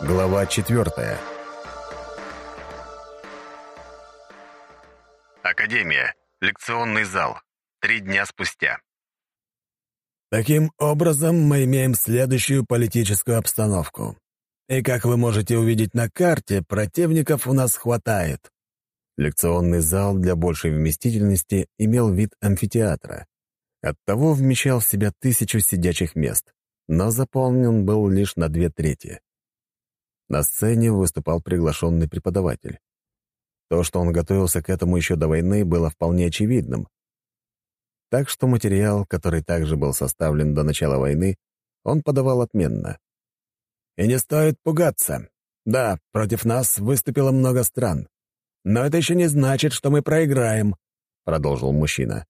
Глава четвертая. Академия. Лекционный зал. Три дня спустя. Таким образом, мы имеем следующую политическую обстановку. И как вы можете увидеть на карте, противников у нас хватает. Лекционный зал для большей вместительности имел вид амфитеатра. Оттого вмещал в себя тысячу сидячих мест, но заполнен был лишь на две трети. На сцене выступал приглашенный преподаватель. То, что он готовился к этому еще до войны, было вполне очевидным. Так что материал, который также был составлен до начала войны, он подавал отменно. «И не стоит пугаться. Да, против нас выступило много стран. Но это еще не значит, что мы проиграем», — продолжил мужчина.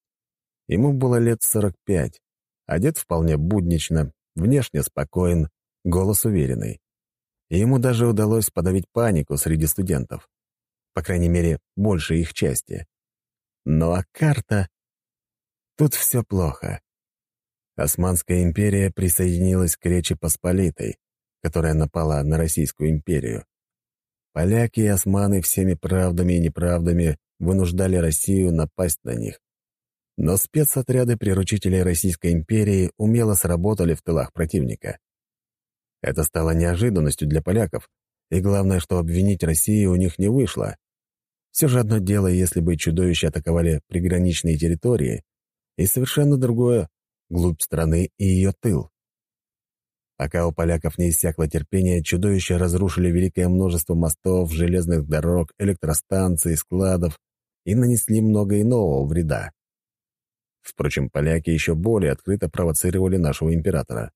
Ему было лет сорок пять, одет вполне буднично, внешне спокоен, голос уверенный и ему даже удалось подавить панику среди студентов. По крайней мере, большей их части. Ну а карта... Тут все плохо. Османская империя присоединилась к Речи Посполитой, которая напала на Российскую империю. Поляки и османы всеми правдами и неправдами вынуждали Россию напасть на них. Но спецотряды приручителей Российской империи умело сработали в тылах противника. Это стало неожиданностью для поляков, и главное, что обвинить Россию у них не вышло. Все же одно дело, если бы чудовища атаковали приграничные территории, и совершенно другое — глубь страны и ее тыл. Пока у поляков не иссякло терпение, чудовища разрушили великое множество мостов, железных дорог, электростанций, складов и нанесли много иного вреда. Впрочем, поляки еще более открыто провоцировали нашего императора.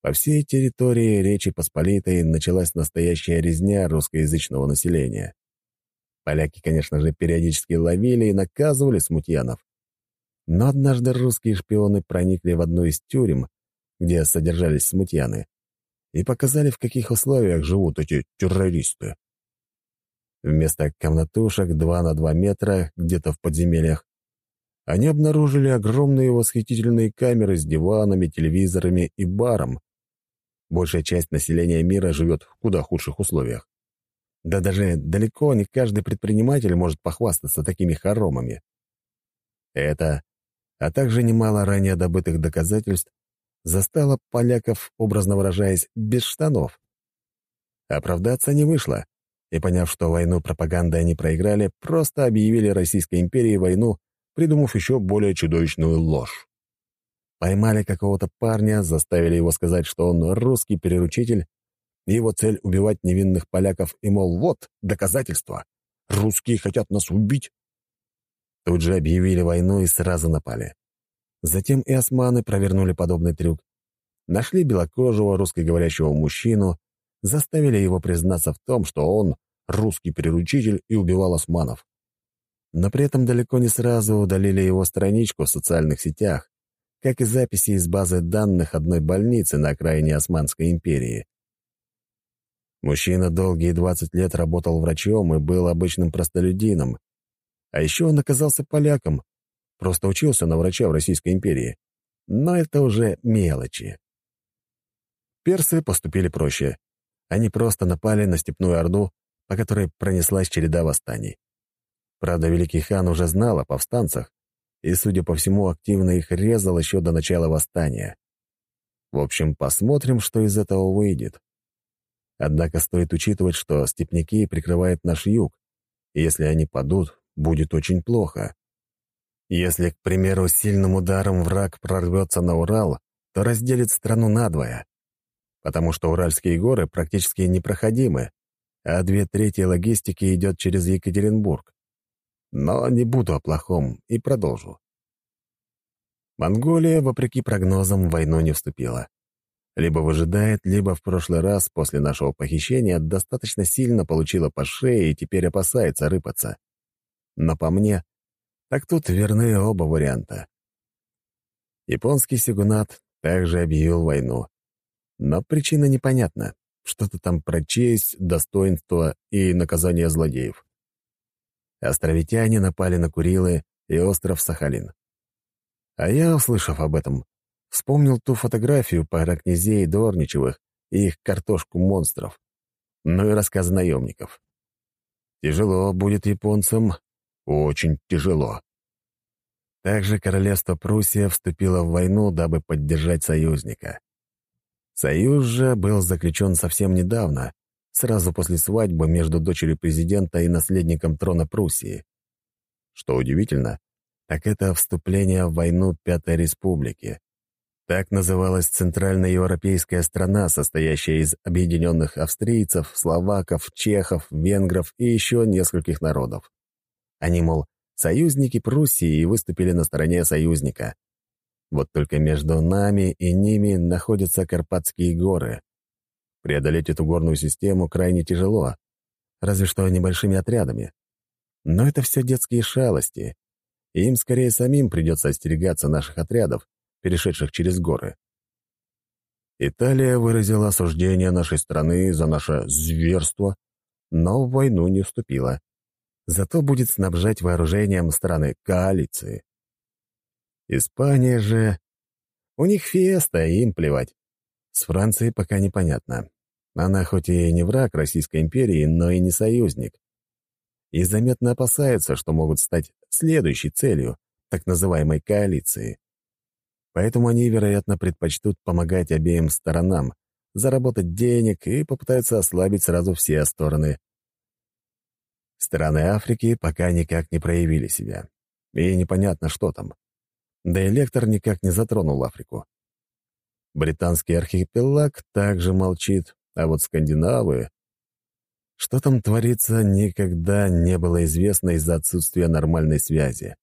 По всей территории Речи Посполитой началась настоящая резня русскоязычного населения. Поляки, конечно же, периодически ловили и наказывали смутьянов. Но однажды русские шпионы проникли в одну из тюрем, где содержались смутьяны, и показали, в каких условиях живут эти террористы. Вместо комнатушек 2 на 2 метра, где-то в подземельях, они обнаружили огромные восхитительные камеры с диванами, телевизорами и баром, Большая часть населения мира живет в куда худших условиях. Да даже далеко не каждый предприниматель может похвастаться такими хоромами. Это, а также немало ранее добытых доказательств, застало поляков, образно выражаясь, без штанов. Оправдаться не вышло, и, поняв, что войну пропагандой они проиграли, просто объявили Российской империи войну, придумав еще более чудовищную ложь. Поймали какого-то парня, заставили его сказать, что он русский переручитель, и его цель — убивать невинных поляков, и, мол, вот, доказательства. Русские хотят нас убить. Тут же объявили войну и сразу напали. Затем и османы провернули подобный трюк. Нашли белокожего русскоговорящего мужчину, заставили его признаться в том, что он русский переручитель и убивал османов. Но при этом далеко не сразу удалили его страничку в социальных сетях, как и записи из базы данных одной больницы на окраине Османской империи. Мужчина долгие 20 лет работал врачом и был обычным простолюдином. А еще он оказался поляком, просто учился на врача в Российской империи. Но это уже мелочи. Персы поступили проще. Они просто напали на степную орду, по которой пронеслась череда восстаний. Правда, великий хан уже знал о повстанцах, и, судя по всему, активно их резал еще до начала восстания. В общем, посмотрим, что из этого выйдет. Однако стоит учитывать, что степняки прикрывают наш юг, и если они падут, будет очень плохо. Если, к примеру, сильным ударом враг прорвется на Урал, то разделит страну надвое, потому что Уральские горы практически непроходимы, а две трети логистики идет через Екатеринбург. Но не буду о плохом и продолжу. Монголия, вопреки прогнозам, в войну не вступила. Либо выжидает, либо в прошлый раз после нашего похищения достаточно сильно получила по шее и теперь опасается рыпаться. Но по мне, так тут верны оба варианта. Японский сигунат также объявил войну. Но причина непонятна. Что-то там про честь, достоинство и наказание злодеев. Островитяне напали на Курилы и остров Сахалин. А я, услышав об этом, вспомнил ту фотографию пара князей Дорничевых и их картошку монстров. ну и рассказы наемников. Тяжело будет японцам, очень тяжело. Также королевство Пруссия вступило в войну, дабы поддержать союзника. Союз же был заключен совсем недавно, сразу после свадьбы между дочерью президента и наследником трона Пруссии. Что удивительно, так это вступление в войну Пятой Республики. Так называлась центральноевропейская страна, состоящая из объединенных австрийцев, словаков, чехов, венгров и еще нескольких народов. Они, мол, союзники Пруссии и выступили на стороне союзника. Вот только между нами и ними находятся Карпатские горы. Преодолеть эту горную систему крайне тяжело, разве что небольшими отрядами. Но это все детские шалости, и им скорее самим придется остерегаться наших отрядов, перешедших через горы. Италия выразила осуждение нашей страны за наше зверство, но в войну не вступила. Зато будет снабжать вооружением страны коалиции. Испания же... У них фиеста, им плевать. С Францией пока непонятно. Она хоть и не враг Российской империи, но и не союзник. И заметно опасается, что могут стать следующей целью так называемой коалиции. Поэтому они, вероятно, предпочтут помогать обеим сторонам, заработать денег и попытаются ослабить сразу все стороны. Страны Африки пока никак не проявили себя. И непонятно, что там. Да и лектор никак не затронул Африку. Британский архипелаг также молчит, а вот скандинавы... Что там творится, никогда не было известно из-за отсутствия нормальной связи.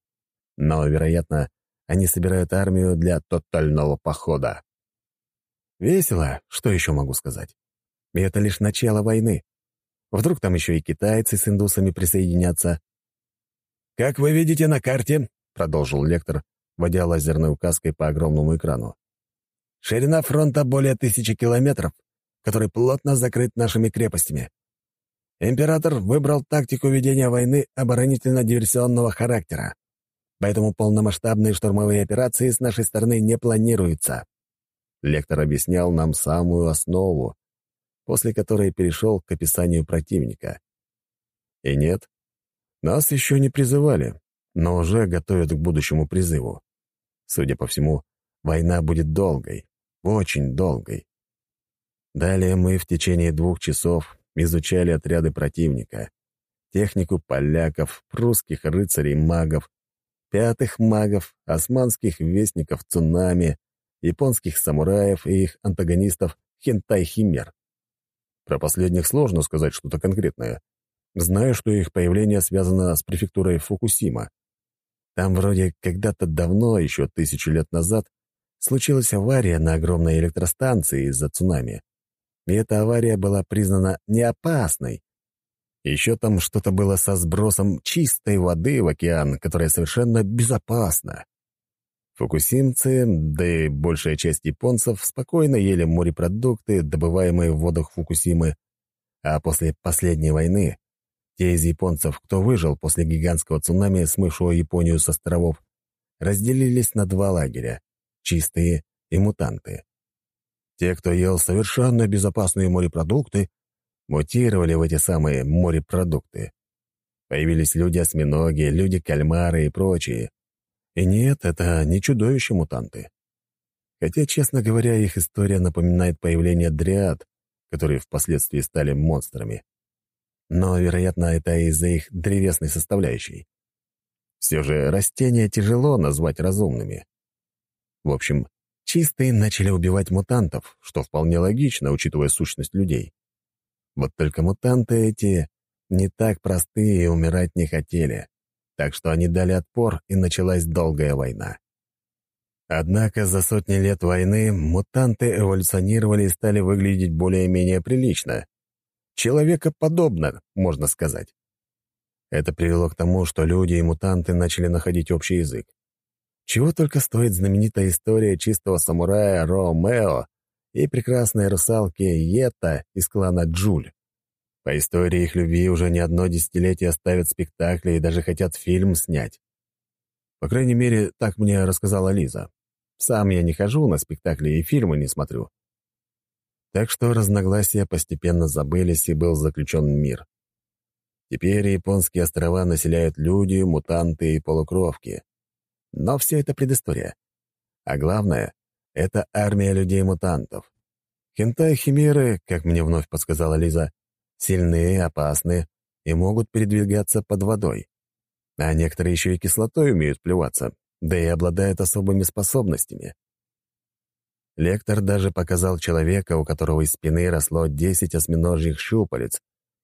Но, вероятно, они собирают армию для тотального похода. Весело, что еще могу сказать. И это лишь начало войны. Вдруг там еще и китайцы с индусами присоединятся. «Как вы видите на карте», — продолжил лектор, водя лазерной указкой по огромному экрану, «ширина фронта более тысячи километров, который плотно закрыт нашими крепостями. Император выбрал тактику ведения войны оборонительно-диверсионного характера поэтому полномасштабные штурмовые операции с нашей стороны не планируются. Лектор объяснял нам самую основу, после которой перешел к описанию противника. И нет, нас еще не призывали, но уже готовят к будущему призыву. Судя по всему, война будет долгой, очень долгой. Далее мы в течение двух часов изучали отряды противника, технику поляков, прусских рыцарей, магов, пятых магов, османских вестников цунами, японских самураев и их антагонистов хентай-химер. Про последних сложно сказать что-то конкретное. Знаю, что их появление связано с префектурой Фукусима. Там вроде когда-то давно, еще тысячу лет назад, случилась авария на огромной электростанции из-за цунами. И эта авария была признана неопасной, еще там что-то было со сбросом чистой воды в океан, которая совершенно безопасна. Фукусимцы, да и большая часть японцев спокойно ели морепродукты, добываемые в водах Фукусимы, а после последней войны те из японцев, кто выжил после гигантского цунами, смывшего Японию с островов, разделились на два лагеря — чистые и мутанты. Те, кто ел совершенно безопасные морепродукты, мутировали в эти самые морепродукты. Появились люди-осьминоги, люди-кальмары и прочие. И нет, это не чудовища-мутанты. Хотя, честно говоря, их история напоминает появление дриад, которые впоследствии стали монстрами. Но, вероятно, это из-за их древесной составляющей. Все же растения тяжело назвать разумными. В общем, чистые начали убивать мутантов, что вполне логично, учитывая сущность людей. Вот только мутанты эти не так простые и умирать не хотели, так что они дали отпор, и началась долгая война. Однако за сотни лет войны мутанты эволюционировали и стали выглядеть более-менее прилично. Человекоподобно, можно сказать. Это привело к тому, что люди и мутанты начали находить общий язык. Чего только стоит знаменитая история чистого самурая Ромео и прекрасной русалки Йета из клана Джуль. По истории их любви уже не одно десятилетие ставят спектакли и даже хотят фильм снять. По крайней мере, так мне рассказала Лиза. Сам я не хожу на спектакли и фильмы не смотрю. Так что разногласия постепенно забылись, и был заключен мир. Теперь японские острова населяют люди, мутанты и полукровки. Но все это предыстория. А главное — это армия людей-мутантов. Хентай-химеры, как мне вновь подсказала Лиза, сильные, опасные и могут передвигаться под водой. А некоторые еще и кислотой умеют плеваться, да и обладают особыми способностями. Лектор даже показал человека, у которого из спины росло 10 осьминожьих щупалец,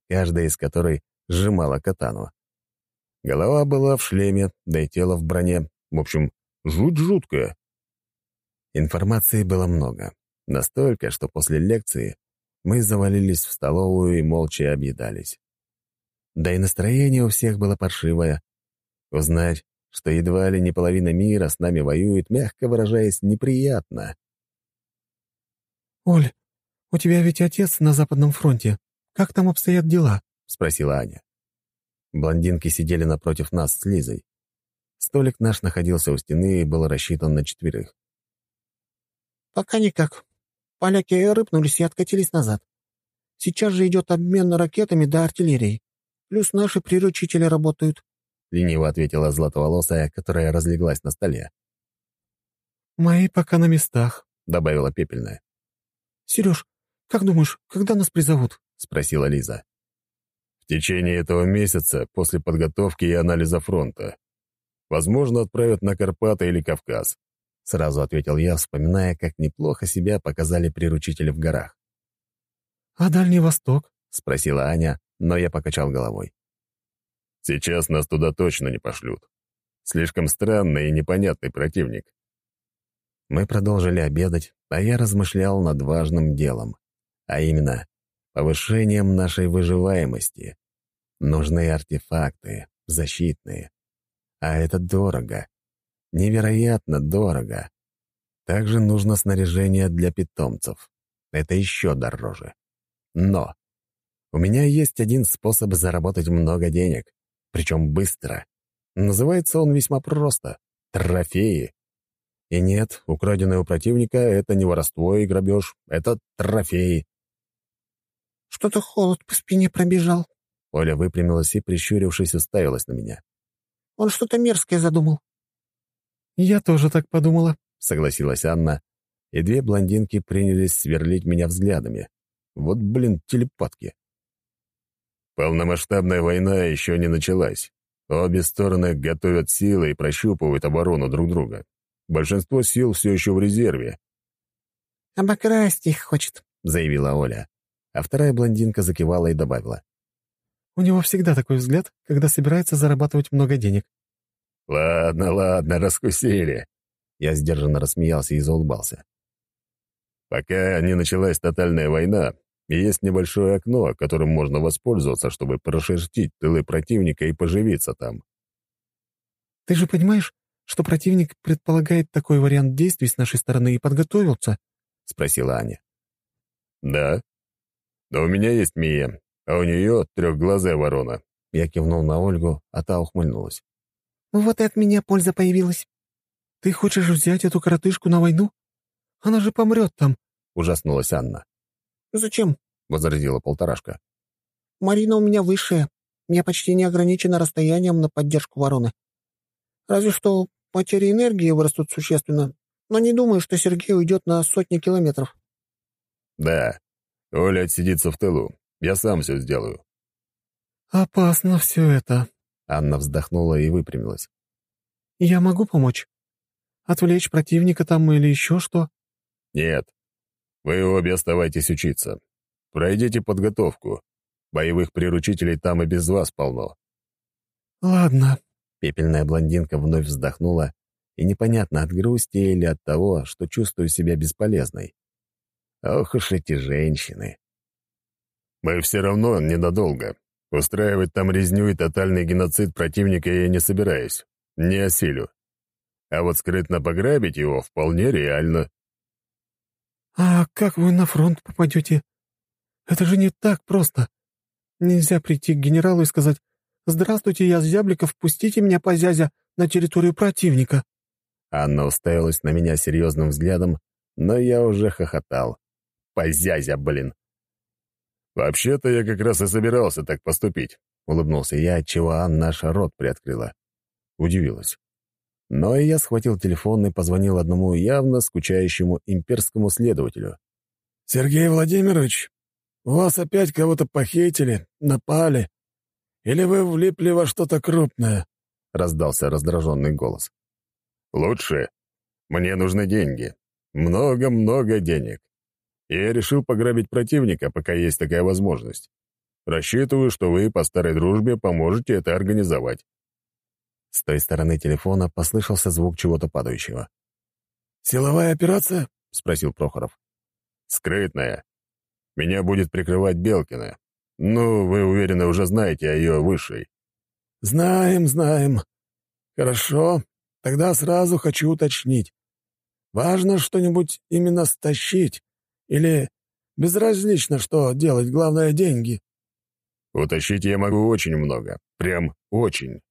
каждая из которой сжимала катану. Голова была в шлеме, да и тело в броне. В общем, жуть жуткая. Информации было много. Настолько, что после лекции мы завалились в столовую и молча объедались. Да и настроение у всех было паршивое. Узнать, что едва ли не половина мира с нами воюет, мягко выражаясь, неприятно. «Оль, у тебя ведь отец на Западном фронте. Как там обстоят дела?» — спросила Аня. Блондинки сидели напротив нас с Лизой. Столик наш находился у стены и был рассчитан на четверых. «Пока никак. Поляки рыпнулись и откатились назад. Сейчас же идет обмен ракетами да артиллерией. Плюс наши приручители работают», — лениво ответила златоволосая, которая разлеглась на столе. «Мои пока на местах», — добавила пепельная. «Сереж, как думаешь, когда нас призовут?» — спросила Лиза. «В течение этого месяца, после подготовки и анализа фронта. Возможно, отправят на Карпаты или Кавказ», — сразу ответил я, вспоминая, как неплохо себя показали приручители в горах. «А Дальний Восток?» — спросила Аня, но я покачал головой. «Сейчас нас туда точно не пошлют. Слишком странный и непонятный противник. Мы продолжили обедать, а я размышлял над важным делом, а именно повышением нашей выживаемости. Нужны артефакты, защитные. А это дорого. Невероятно дорого. Также нужно снаряжение для питомцев. Это еще дороже. Но у меня есть один способ заработать много денег, причем быстро. Называется он весьма просто — трофеи. И нет, украденное у противника — это не воровство и грабеж, это трофеи. «Что-то холод по спине пробежал». Оля выпрямилась и, прищурившись, уставилась на меня. «Он что-то мерзкое задумал». «Я тоже так подумала», — согласилась Анна, и две блондинки принялись сверлить меня взглядами. Вот, блин, телепатки. Полномасштабная война еще не началась. Обе стороны готовят силы и прощупывают оборону друг друга. Большинство сил все еще в резерве. «Обокрасть их хочет», — заявила Оля. А вторая блондинка закивала и добавила. «У него всегда такой взгляд, когда собирается зарабатывать много денег». «Ладно, ладно, раскусили». Я сдержанно рассмеялся и заулыбался. «Пока не началась тотальная война, есть небольшое окно, которым можно воспользоваться, чтобы прошерстить тылы противника и поживиться там». «Ты же понимаешь, что противник предполагает такой вариант действий с нашей стороны и подготовился?» — спросила Аня. «Да. Но у меня есть Мия, а у нее трехглазая ворона». Я кивнул на Ольгу, а та ухмыльнулась. «Вот и от меня польза появилась». «Ты хочешь взять эту коротышку на войну? Она же помрет там», — ужаснулась Анна. «Зачем?» — возразила полторашка. «Марина у меня высшая. Я почти не ограничена расстоянием на поддержку вороны. Разве что Потери энергии вырастут существенно, но не думаю, что Сергей уйдет на сотни километров». «Да. Оля отсидится в тылу. Я сам все сделаю». «Опасно все это», — Анна вздохнула и выпрямилась. «Я могу помочь? Отвлечь противника там или еще что?» «Нет. Вы обе оставайтесь учиться. Пройдите подготовку. Боевых приручителей там и без вас полно». «Ладно», Пепельная блондинка вновь вздохнула, и непонятно, от грусти или от того, что чувствую себя бесполезной. Ох уж эти женщины. «Мы все равно ненадолго. Устраивать там резню и тотальный геноцид противника я не собираюсь. Не осилю. А вот скрытно пограбить его вполне реально». «А как вы на фронт попадете? Это же не так просто. Нельзя прийти к генералу и сказать «Здравствуйте, я Зябликов, пустите меня, позязя, на территорию противника». Анна уставилась на меня серьезным взглядом, но я уже хохотал. Позязя, блин. «Вообще-то я как раз и собирался так поступить», — улыбнулся я, отчего Ан наш рот приоткрыла. Удивилась. Но я схватил телефон и позвонил одному явно скучающему имперскому следователю. «Сергей Владимирович, вас опять кого-то похитили, напали? Или вы влипли во что-то крупное?» — раздался раздраженный голос. «Лучше. Мне нужны деньги. Много-много денег. Я решил пограбить противника, пока есть такая возможность. Рассчитываю, что вы по старой дружбе поможете это организовать». С той стороны телефона послышался звук чего-то падающего. «Силовая операция?» — спросил Прохоров. «Скрытная. Меня будет прикрывать Белкина. Ну, вы, уверенно, уже знаете о ее высшей». «Знаем, знаем. Хорошо. Тогда сразу хочу уточнить. Важно что-нибудь именно стащить или безразлично, что делать, главное — деньги?» «Утащить я могу очень много. Прям очень.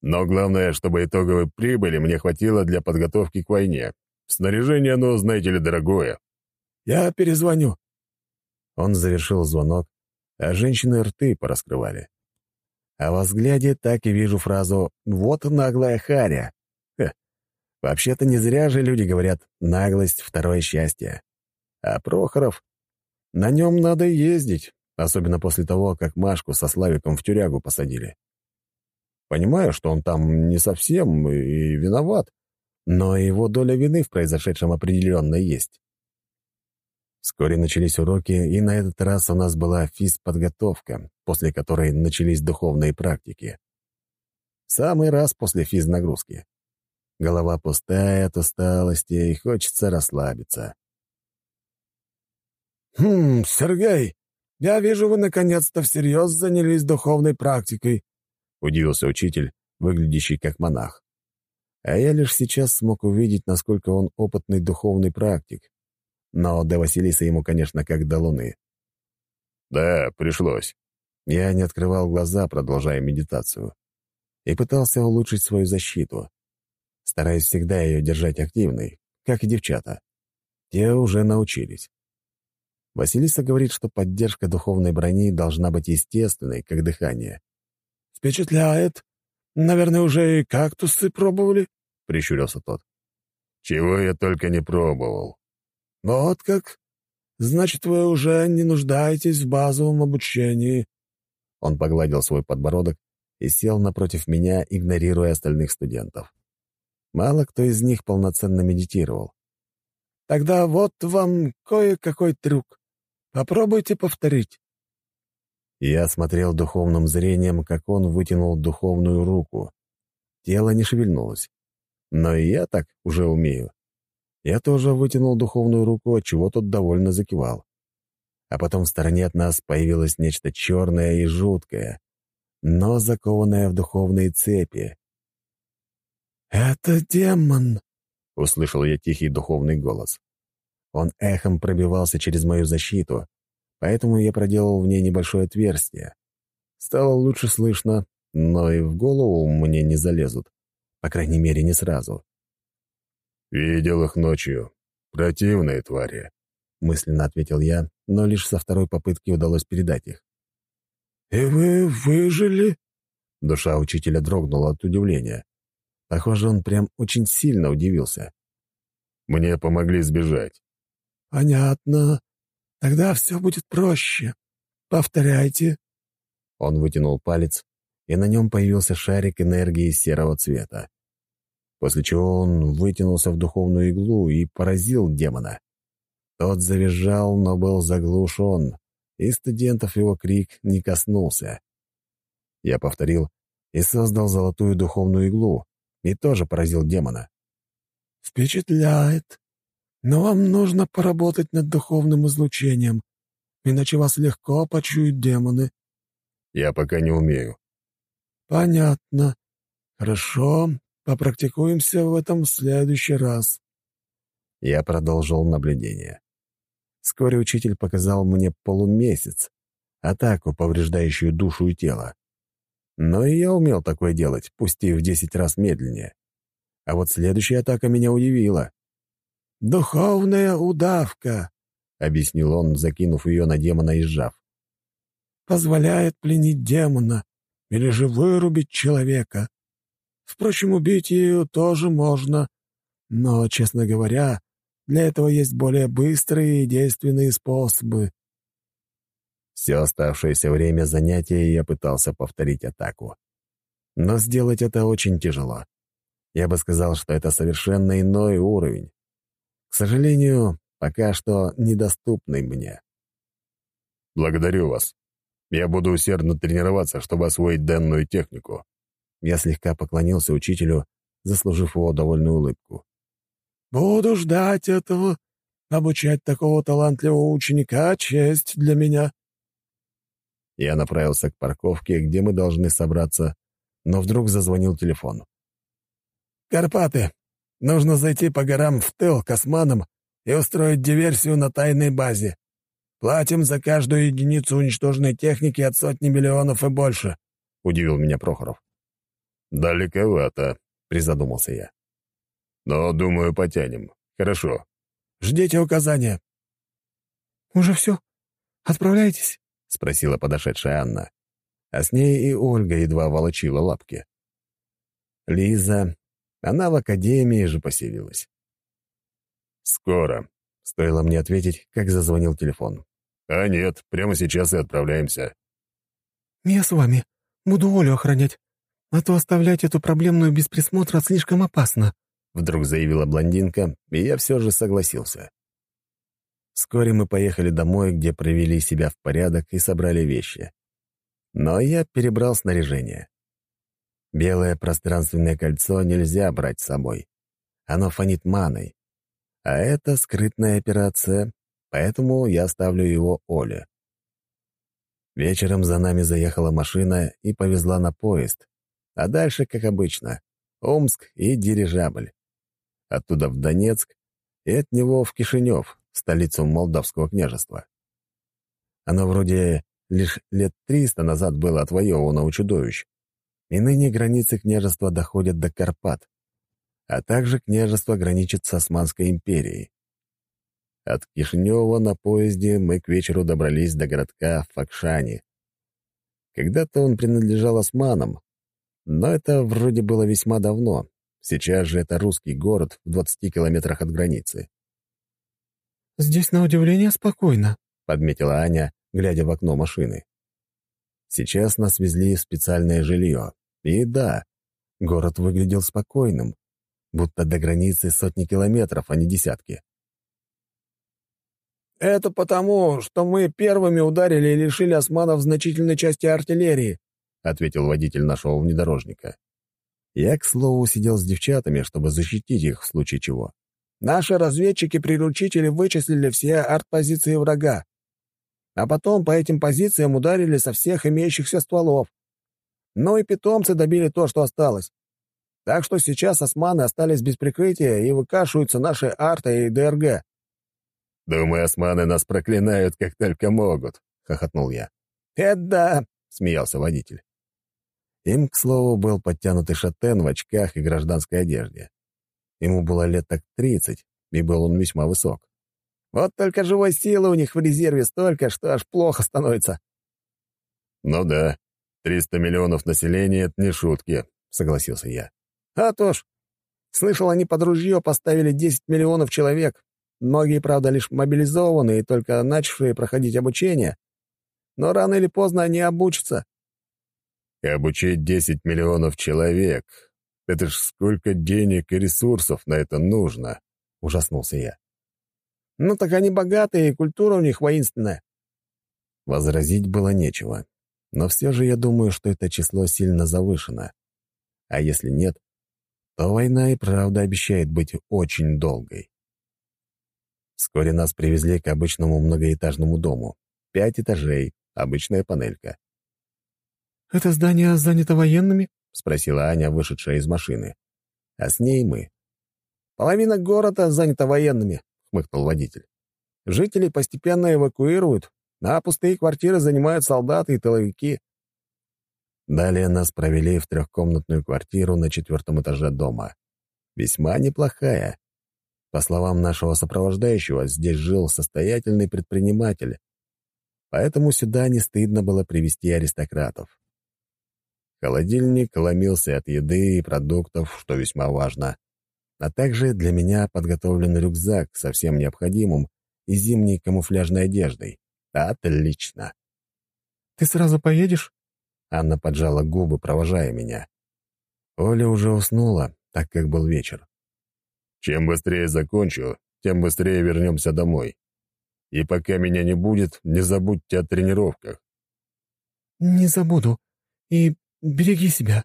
Но главное, чтобы итоговой прибыли мне хватило для подготовки к войне. Снаряжение оно, знаете ли, дорогое. Я перезвоню. Он завершил звонок, а женщины рты пораскрывали. А во взгляде так и вижу фразу «Вот наглая харя». Вообще-то не зря же люди говорят «наглость — второе счастье». А Прохоров... На нем надо ездить, особенно после того, как Машку со Славиком в тюрягу посадили. Понимаю, что он там не совсем и виноват, но его доля вины в произошедшем определенно есть. Вскоре начались уроки, и на этот раз у нас была физподготовка, после которой начались духовные практики. Самый раз после физнагрузки. Голова пустая от усталости, и хочется расслабиться. «Хм, Сергей, я вижу, вы наконец-то всерьез занялись духовной практикой», удивился учитель, выглядящий как монах. А я лишь сейчас смог увидеть, насколько он опытный духовный практик. Но до Василиса ему, конечно, как до луны. «Да, пришлось». Я не открывал глаза, продолжая медитацию, и пытался улучшить свою защиту. Стараюсь всегда ее держать активной, как и девчата. Те уже научились. Василиса говорит, что поддержка духовной брони должна быть естественной, как дыхание. «Впечатляет. Наверное, уже и кактусы пробовали?» — прищурился тот. «Чего я только не пробовал». «Вот как? Значит, вы уже не нуждаетесь в базовом обучении». Он погладил свой подбородок и сел напротив меня, игнорируя остальных студентов. Мало кто из них полноценно медитировал. «Тогда вот вам кое-какой трюк. Попробуйте повторить». Я смотрел духовным зрением, как он вытянул духовную руку. Тело не шевельнулось. Но и я так уже умею. Я тоже вытянул духовную руку, отчего тот довольно закивал. А потом в стороне от нас появилось нечто черное и жуткое, но закованное в духовные цепи. «Это демон!» — услышал я тихий духовный голос. Он эхом пробивался через мою защиту, поэтому я проделал в ней небольшое отверстие. Стало лучше слышно, но и в голову мне не залезут. По крайней мере, не сразу. «Видел их ночью. Противные твари», — мысленно ответил я, но лишь со второй попытки удалось передать их. «И вы выжили?» Душа учителя дрогнула от удивления. Похоже, он прям очень сильно удивился. «Мне помогли сбежать». «Понятно. Тогда все будет проще. Повторяйте». Он вытянул палец, и на нем появился шарик энергии серого цвета. После чего он вытянулся в духовную иглу и поразил демона. Тот завизжал, но был заглушен, и студентов его крик не коснулся. Я повторил и создал золотую духовную иглу, и тоже поразил демона. «Впечатляет. Но вам нужно поработать над духовным излучением, иначе вас легко почуют демоны». «Я пока не умею». «Понятно. Хорошо, попрактикуемся в этом в следующий раз». Я продолжил наблюдение. Вскоре учитель показал мне полумесяц, атаку, повреждающую душу и тело. Но и я умел такое делать, пусть и в десять раз медленнее. А вот следующая атака меня удивила. «Духовная удавка», — объяснил он, закинув ее на демона и сжав. «Позволяет пленить демона или же вырубить человека. Впрочем, убить ее тоже можно, но, честно говоря, для этого есть более быстрые и действенные способы». Все оставшееся время занятия я пытался повторить атаку. Но сделать это очень тяжело. Я бы сказал, что это совершенно иной уровень. К сожалению, пока что недоступный мне. «Благодарю вас. Я буду усердно тренироваться, чтобы освоить данную технику». Я слегка поклонился учителю, заслужив его довольную улыбку. «Буду ждать этого. Обучать такого талантливого ученика — честь для меня». Я направился к парковке, где мы должны собраться, но вдруг зазвонил телефон. «Карпаты, нужно зайти по горам в тыл к османам и устроить диверсию на тайной базе. Платим за каждую единицу уничтоженной техники от сотни миллионов и больше», — удивил меня Прохоров. «Далековато», — призадумался я. «Но, думаю, потянем. Хорошо. Ждите указания». «Уже все? Отправляйтесь?» — спросила подошедшая Анна. А с ней и Ольга едва волочила лапки. Лиза, она в академии же поселилась. «Скоро», — стоило мне ответить, как зазвонил телефон. «А нет, прямо сейчас и отправляемся». «Я с вами. Буду Олю охранять. А то оставлять эту проблемную без присмотра слишком опасно», — вдруг заявила блондинка, и я все же согласился. Вскоре мы поехали домой, где привели себя в порядок и собрали вещи. Но я перебрал снаряжение. Белое пространственное кольцо нельзя брать с собой. Оно фонит маной. А это скрытная операция, поэтому я оставлю его Оле. Вечером за нами заехала машина и повезла на поезд. А дальше, как обычно, Омск и дирижабль. Оттуда в Донецк и от него в Кишинев, столицу Молдавского княжества. Оно вроде лишь лет триста назад было отвоевано у чудовищ, и ныне границы княжества доходят до Карпат, а также княжество граничит с Османской империей. От Кишинева на поезде мы к вечеру добрались до городка Факшани. Когда-то он принадлежал османам, но это вроде было весьма давно. Сейчас же это русский город в 20 километрах от границы. «Здесь, на удивление, спокойно», — подметила Аня, глядя в окно машины. Сейчас нас везли в специальное жилье. И да, город выглядел спокойным, будто до границы сотни километров, а не десятки. «Это потому, что мы первыми ударили и лишили османов значительной части артиллерии», ответил водитель нашего внедорожника. Я, к слову, сидел с девчатами, чтобы защитить их в случае чего. Наши разведчики-приручители вычислили все артпозиции врага. А потом по этим позициям ударили со всех имеющихся стволов. Ну и питомцы добили то, что осталось. Так что сейчас османы остались без прикрытия и выкашиваются наши арты и ДРГ. «Думаю, османы нас проклинают, как только могут», — хохотнул я. «Это да», — смеялся водитель. Им, к слову, был подтянутый шатен в очках и гражданской одежде. Ему было лет так тридцать, и был он весьма высок. Вот только живой силы у них в резерве столько, что аж плохо становится. «Ну да, триста миллионов населения — это не шутки», — согласился я. «А то ж. Слышал, они под ружье поставили 10 миллионов человек. Многие, правда, лишь мобилизованные и только начавшие проходить обучение. Но рано или поздно они обучатся». «И обучить 10 миллионов человек. Это ж сколько денег и ресурсов на это нужно», — ужаснулся я. Ну так они богатые, и культура у них воинственная. Возразить было нечего. Но все же я думаю, что это число сильно завышено. А если нет, то война и правда обещает быть очень долгой. Вскоре нас привезли к обычному многоэтажному дому. Пять этажей, обычная панелька. «Это здание занято военными?» — спросила Аня, вышедшая из машины. А с ней мы. «Половина города занята военными хмыкнул водитель. «Жителей постепенно эвакуируют, а пустые квартиры занимают солдаты и тыловики». Далее нас провели в трехкомнатную квартиру на четвертом этаже дома. Весьма неплохая. По словам нашего сопровождающего, здесь жил состоятельный предприниматель, поэтому сюда не стыдно было привести аристократов. Холодильник ломился от еды и продуктов, что весьма важно, а также для меня подготовлен рюкзак со всем необходимым и зимней камуфляжной одеждой. Отлично. «Ты сразу поедешь?» Анна поджала губы, провожая меня. Оля уже уснула, так как был вечер. «Чем быстрее закончу, тем быстрее вернемся домой. И пока меня не будет, не забудьте о тренировках». «Не забуду. И береги себя».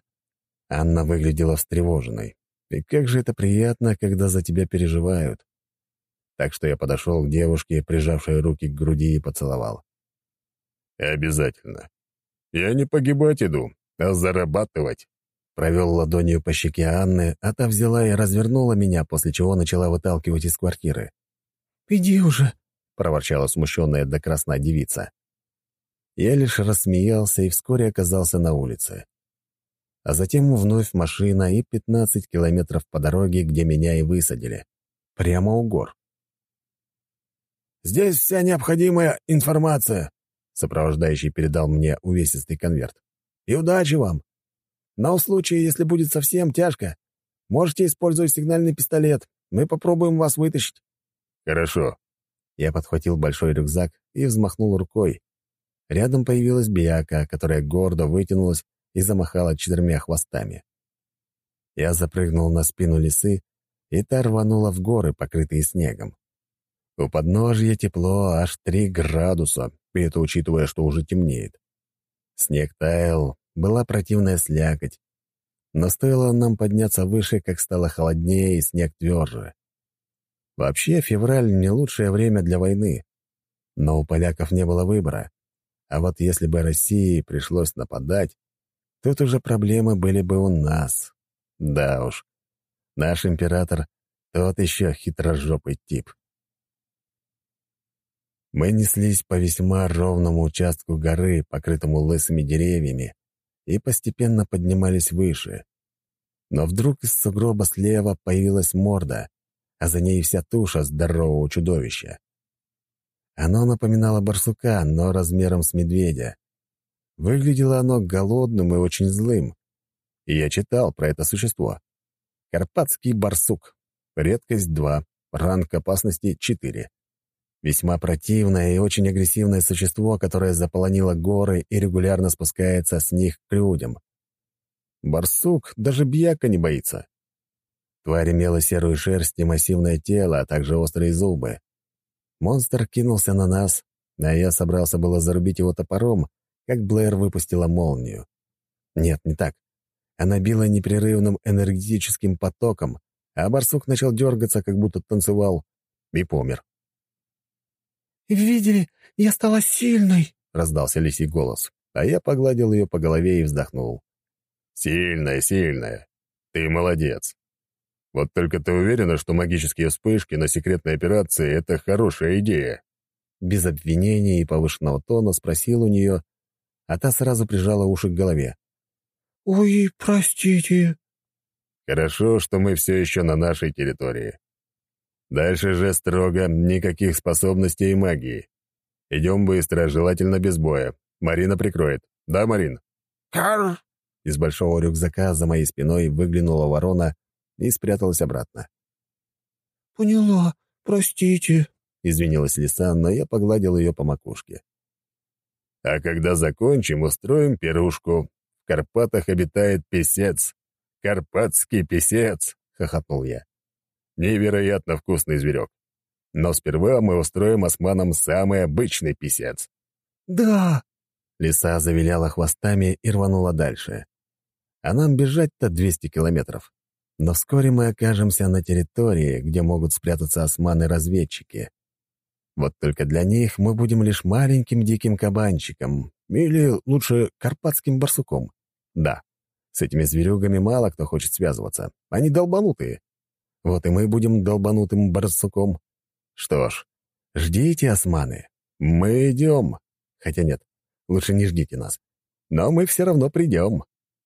Анна выглядела встревоженной. И как же это приятно, когда за тебя переживают. Так что я подошел к девушке, прижавшей руки к груди, и поцеловал. «Обязательно. Я не погибать иду, а зарабатывать». Провел ладонью по щеке Анны, а та взяла и развернула меня, после чего начала выталкивать из квартиры. «Иди уже», — проворчала смущенная до красна девица. Я лишь рассмеялся и вскоре оказался на улице. А затем вновь машина и 15 километров по дороге, где меня и высадили. Прямо у гор. «Здесь вся необходимая информация», — сопровождающий передал мне увесистый конверт. «И удачи вам! На случай, если будет совсем тяжко, можете использовать сигнальный пистолет. Мы попробуем вас вытащить». «Хорошо». Я подхватил большой рюкзак и взмахнул рукой. Рядом появилась Бияка, которая гордо вытянулась и замахала четырьмя хвостами. Я запрыгнул на спину лисы, и та рванула в горы, покрытые снегом. У подножья тепло аж три градуса, и это учитывая, что уже темнеет. Снег таял, была противная слякоть. Но стоило нам подняться выше, как стало холоднее и снег тверже. Вообще, февраль — не лучшее время для войны. Но у поляков не было выбора. А вот если бы России пришлось нападать, тут уже проблемы были бы у нас. Да уж, наш император — тот еще хитрожопый тип. Мы неслись по весьма ровному участку горы, покрытому лысыми деревьями, и постепенно поднимались выше. Но вдруг из сугроба слева появилась морда, а за ней вся туша здорового чудовища. Оно напоминало барсука, но размером с медведя. Выглядело оно голодным и очень злым. И я читал про это существо. Карпатский барсук. Редкость 2, ранг опасности 4. Весьма противное и очень агрессивное существо, которое заполонило горы и регулярно спускается с них к людям. Барсук даже бьяка не боится. Тварь имела серую шерсть и массивное тело, а также острые зубы. Монстр кинулся на нас, а я собрался было зарубить его топором, как Блэр выпустила молнию. Нет, не так. Она била непрерывным энергетическим потоком, а барсук начал дергаться, как будто танцевал, и помер. «Видели? Я стала сильной!» — раздался лисий голос, а я погладил ее по голове и вздохнул. «Сильная, сильная. Ты молодец. Вот только ты уверена, что магические вспышки на секретной операции — это хорошая идея?» Без обвинения и повышенного тона спросил у нее, а та сразу прижала уши к голове. «Ой, простите». «Хорошо, что мы все еще на нашей территории. Дальше же строго никаких способностей и магии. Идем быстро, желательно без боя. Марина прикроет. Да, Марин?» «Кар!» Из большого рюкзака за моей спиной выглянула ворона и спряталась обратно. «Поняла. Простите», — извинилась лиса, но я погладил ее по макушке. «А когда закончим, устроим пирушку. В Карпатах обитает писец. Карпатский писец!» — хохотнул я. Невероятно вкусный зверек. Но сперва мы устроим османам самый обычный писец. «Да!» Лиса завиляла хвостами и рванула дальше. А нам бежать-то 200 километров. Но вскоре мы окажемся на территории, где могут спрятаться османы-разведчики. Вот только для них мы будем лишь маленьким диким кабанчиком, или лучше карпатским барсуком. Да, с этими зверюгами мало кто хочет связываться. Они долбанутые. Вот и мы будем долбанутым барсуком. Что ж, ждите, османы. Мы идем. Хотя нет, лучше не ждите нас. Но мы все равно придем.